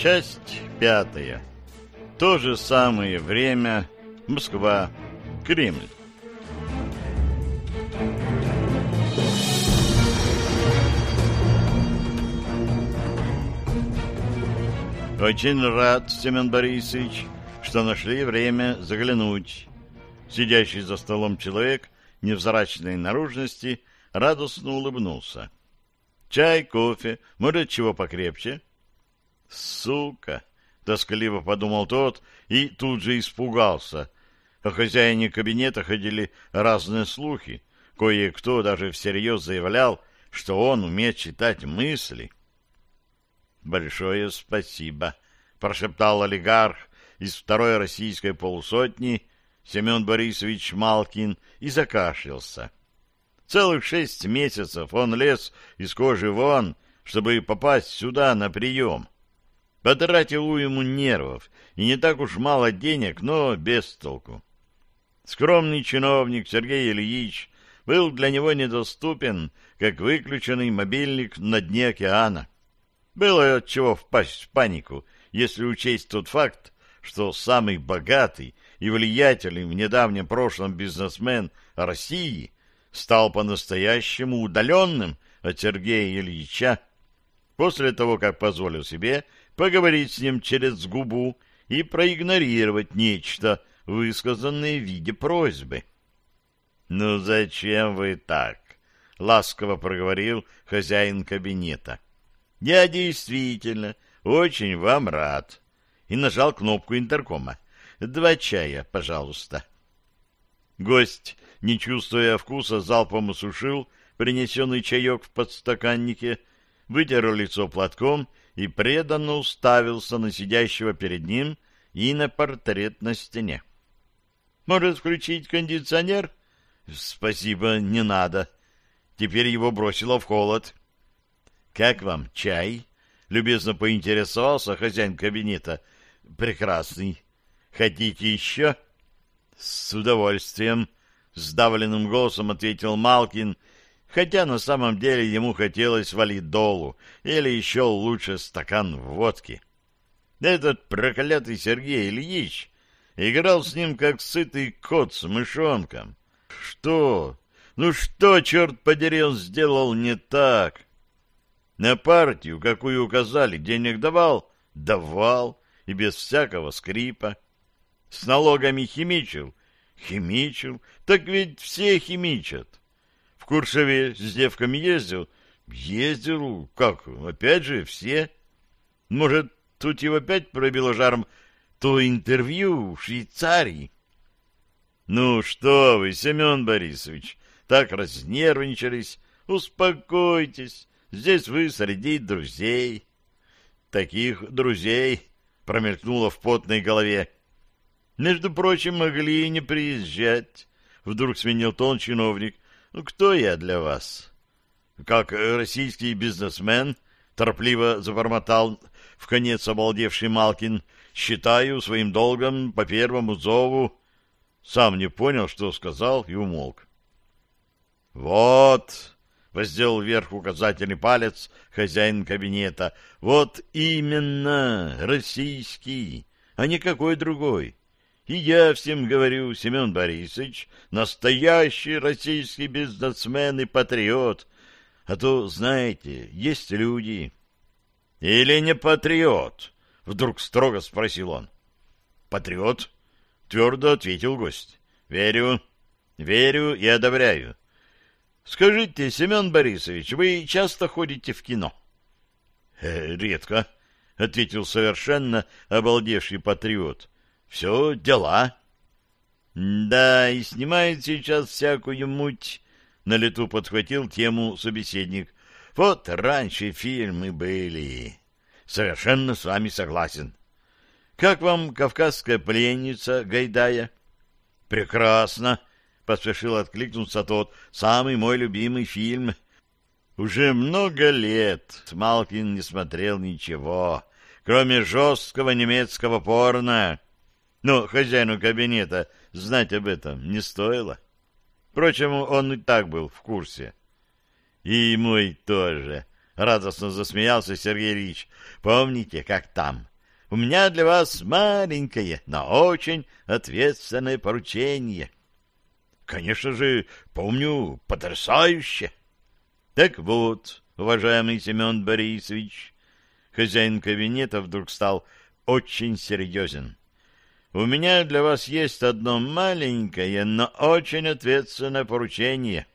Часть пятая. То же самое время. Москва. Кремль. Очень рад, Семен Борисович, что нашли время заглянуть. Сидящий за столом человек невзрачной наружности радостно улыбнулся. Чай, кофе, может, чего покрепче? Сука! Тоскливо подумал тот и тут же испугался. О хозяине кабинета ходили разные слухи. Кое-кто даже всерьез заявлял, что он умеет читать мысли. «Большое спасибо», — прошептал олигарх из второй российской полусотни Семен Борисович Малкин и закашлялся. Целых шесть месяцев он лез из кожи вон, чтобы попасть сюда на прием. Потратил уйму нервов и не так уж мало денег, но без толку. Скромный чиновник Сергей Ильич был для него недоступен, как выключенный мобильник на дне океана. Было от чего впасть в панику, если учесть тот факт, что самый богатый и влиятельный в недавнем прошлом бизнесмен России стал по-настоящему удаленным от Сергея Ильича после того, как позволил себе поговорить с ним через губу и проигнорировать нечто, высказанное в виде просьбы. «Ну зачем вы так?» — ласково проговорил хозяин кабинета. «Я действительно очень вам рад». И нажал кнопку интеркома. «Два чая, пожалуйста». Гость, не чувствуя вкуса, залпом осушил принесенный чаек в подстаканнике, вытер лицо платком и преданно уставился на сидящего перед ним и на портрет на стене. «Может, включить кондиционер?» «Спасибо, не надо». Теперь его бросило в холод. «Как вам чай?» — любезно поинтересовался хозяин кабинета. «Прекрасный. Хотите еще?» «С удовольствием», — сдавленным голосом ответил Малкин — хотя на самом деле ему хотелось валидолу или еще лучше стакан водки. Этот проклятый Сергей Ильич играл с ним, как сытый кот с мышонком. Что? Ну что, черт подери, он сделал не так? На партию, какую указали, денег давал? Давал, и без всякого скрипа. С налогами химичил? Химичил. Так ведь все химичат. Куршеве с девками ездил? Ездил. Как? Опять же, все. Может, тут его опять пробило жаром то интервью в Швейцарии? Ну что вы, Семен Борисович, так разнервничались. Успокойтесь, здесь вы среди друзей. Таких друзей промелькнуло в потной голове. Между прочим, могли и не приезжать. Вдруг сменил тон чиновник. Ну, кто я для вас? Как российский бизнесмен, торопливо забормотал в конец обалдевший Малкин, считаю своим долгом по первому зову. Сам не понял, что сказал, и умолк. Вот, воздел вверх указательный палец хозяин кабинета. Вот именно российский, а никакой другой. И я всем говорю, Семен Борисович, настоящий российский бизнесмен и патриот. А то, знаете, есть люди... — Или не патриот? — вдруг строго спросил он. — Патриот? — твердо ответил гость. — Верю, верю и одобряю. — Скажите, Семен Борисович, вы часто ходите в кино? «Э, — Редко, — ответил совершенно обалдевший патриот. Все дела. Да, и снимает сейчас всякую муть. На лету подхватил тему собеседник. Вот раньше фильмы были. Совершенно с вами согласен. Как вам «Кавказская пленница» Гайдая? Прекрасно, поспешил откликнуться тот. Самый мой любимый фильм. Уже много лет Малкин не смотрел ничего, кроме жесткого немецкого порно. Но хозяину кабинета знать об этом не стоило. Впрочем, он и так был в курсе. И мой тоже. Радостно засмеялся Сергей Ильич. Помните, как там, у меня для вас маленькое, но очень ответственное поручение. Конечно же, помню, потрясающе. Так вот, уважаемый Семен Борисович, хозяин кабинета вдруг стал очень серьезен. У меня для вас есть одно маленькое, но очень ответственное поручение.